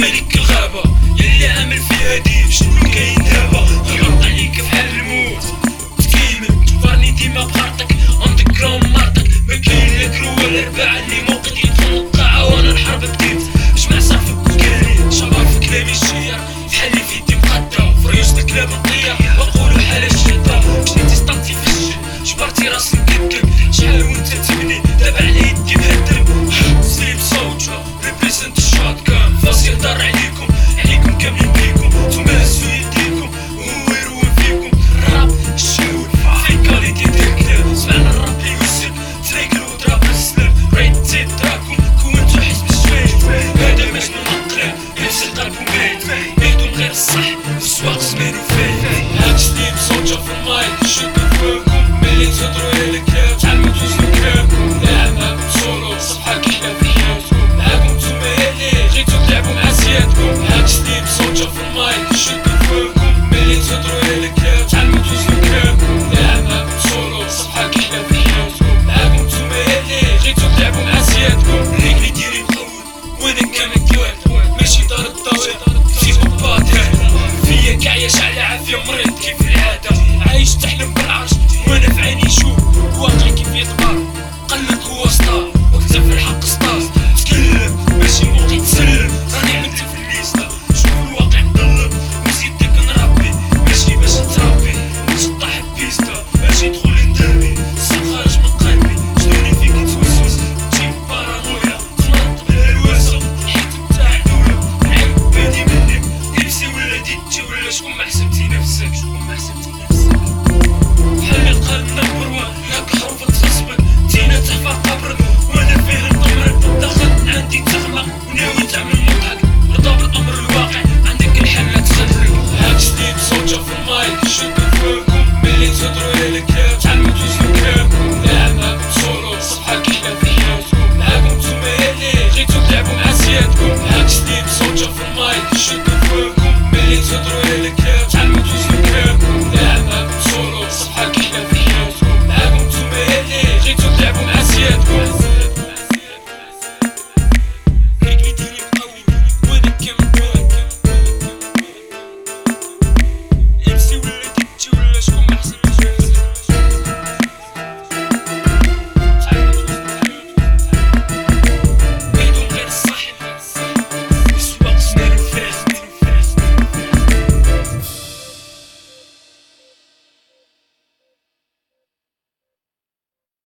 ملك الغابة. يلي عامل فيها ديف شنو كاين دابا؟ ضغط عليك بحال الموت. تكيمن تفارني ديما بخرطك عندك كرام مرتك ما كاين لا كرو ولا اللي مو Vem, vem do receio, o suor se manifesta Antes de 18 de vermelho, Good Hack Steam Soldier for Mike